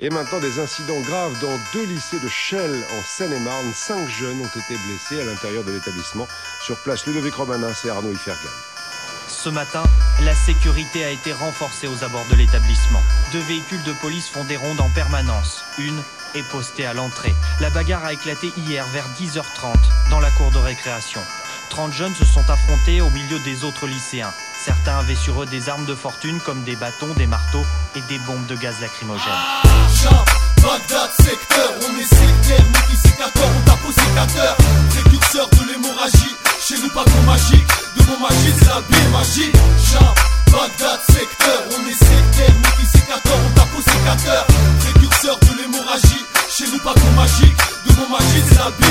Et maintenant, des incidents graves dans deux lycées de Chelles en Seine-et-Marne. Cinq jeunes ont été blessés à l'intérieur de l'établissement. Sur place, Ludovic Romanin et Arnaud Ifergan. Ce matin, la sécurité a été renforcée aux abords de l'établissement. Deux véhicules de police font des rondes en permanence. Une est postée à l'entrée. La bagarre a éclaté hier vers 10h30 dans la cour de récréation. 30 jeunes se sont affrontés au milieu des autres lycéens. Certains avaient sur eux des armes de fortune comme des bâtons, des marteaux et des bombes de gaz lacrymogène.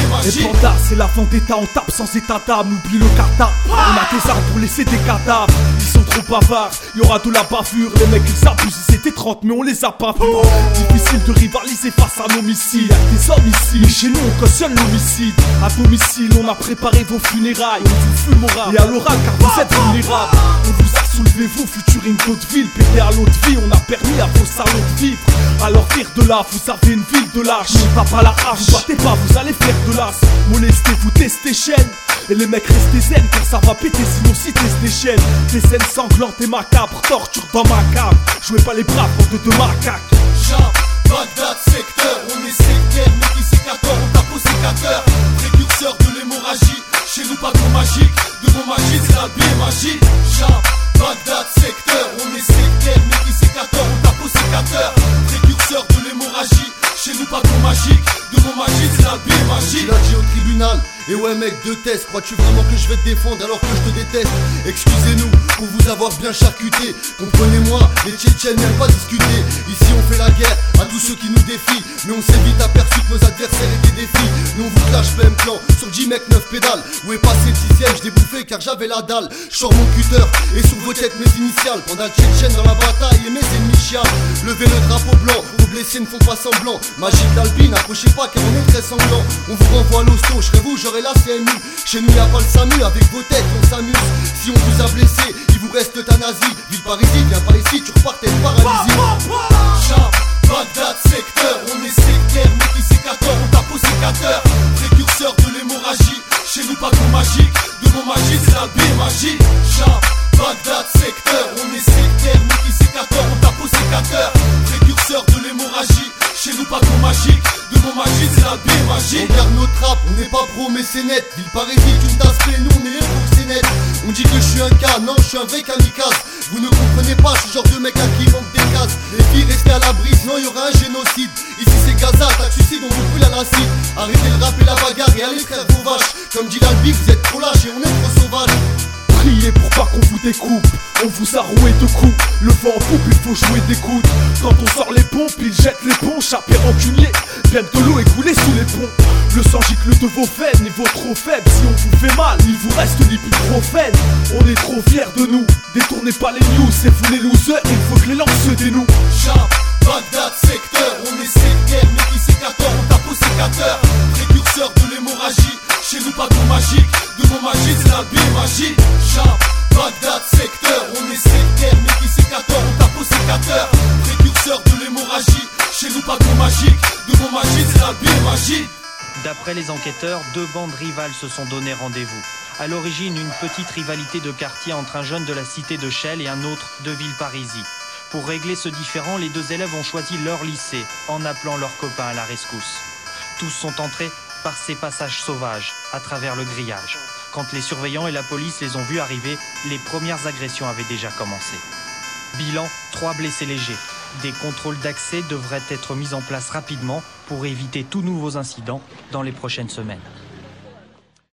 Magie c'est la bille magie. Et Panda, c'est la vendetta, on tape sans état d'âme, oublie le kata. On a des armes pour laisser des cadavres. Ils sont trop bavards, y aura de la bavure. Les mecs ils s'abusent, ils étaient 30, mais on les a pas vus. Difficile de rivaliser face à nos missiles. Y'a des hommes ici, mais chez nous on cautionne l'homicide. À domicile, on a préparé vos funérailles. On vous fumera et à l'oral car vous êtes vulnérables. On vous a soulevé, vous, futurine d'autres villes. Pété à l'autre vie, on a permis à vos salauds de vivre. Alors rire de là, vous avez une ville de lâche. Tape à la hache, vous battez pas, vous allez faire de l'as. Molestez, vous testez chaîne. Et les mecs restez zen car ça va péter sinon si t'es des chaînes Des scènes sanglantes et macabres, torture dans ma cave Jouez pas les bras pour de deux macaques chez nous pas de magique, de mon magie c'est la bille l'as dit au tribunal. Et ouais mec, deux tests, crois-tu vraiment que je vais te défendre alors que je te déteste? Excusez-nous pour vous avoir bien charcuté. Comprenez-moi, les Tchétchènes n'aiment pas discuter. Ici on fait la guerre à tous ceux qui nous défient. Mais on s'est vite aperçu que nos J-Mec 9 pédales. Où est passé le sixième, je bouffé car j'avais la dalle. Je sors mon cutter et sur vos têtes mes initiales. Pendant le Tchétchène dans la bataille et mes ennemis chialent Levez le drapeau blanc, vos blessés ne font pas semblant. Magique d'Alpine, approchez pas car on est très sanglant. On vous renvoie à l'hosto, je serai vous, j'aurai la CMU Chez nous y'a pas le SAMU, avec vos têtes on s'amuse. Si on vous a blessé, il vous reste euthanasie Ville Parisie, viens pas ici, tu repartais paralysie Chat, Bagdad, secteur, on est sectaire, nous qui chez nous pas de magique, de mon magie c'est la bille magie. Chat, Bagdad, secteur, on est sectaire, nous qui sécateur, on tape au sécateur, précurseur de l'hémorragie, chez nous pas de magique, de mon magie c'est la bille magie. On garde nos trappes, on n'est pas pro mais c'est net. Ville Parisie, tu me tasses nous on est les proxénètes On dit que je suis un cas, non je suis un vrai kamikaze. Vous ne comprenez pas, je suis genre de mec à qui il manque des cases. Les filles restez à l'abri, sinon il y aura un génocide. Ici c'est Gaza, attaque suicide, on vous brûle à l'acide Arrêtez le rap et la bagarre et allez frère vos vaches. Comme dit l'Albi, vous êtes trop lâches et on est trop sauvages. Priez pour pas qu'on vous découpe. On vous a roué de coups. Le vent en poupe, il faut jouer des coudes. Quand on sort les pompes, ils jettent les ponts Chapé rancunier, bien de l'eau écoulée sous les ponts. Le sang gicle de vos veines, niveau trop faible Si on vous fait mal, il vous reste l'ibuprofène On est trop fiers de nous. Détournez pas les news, c'est vous les losers. Il faut que les langues se dénouent. Chat, Bagdad, secteur, on est sectaire, mais qui sécateur, D'après les enquêteurs, deux bandes rivales se sont donné rendez-vous. À l'origine, une petite rivalité de quartier entre un jeune de la cité de Chelles et un autre de Villeparisis. Pour régler ce différend, les deux élèves ont choisi leur lycée en appelant leurs copains à la rescousse. Tous sont entrés par ces passages sauvages à travers le grillage. Quand les surveillants et la police les ont vus arriver, les premières agressions avaient déjà commencé. Bilan, trois blessés légers. Des contrôles d'accès devraient être mis en place rapidement pour éviter tout nouveaux incidents dans les prochaines semaines.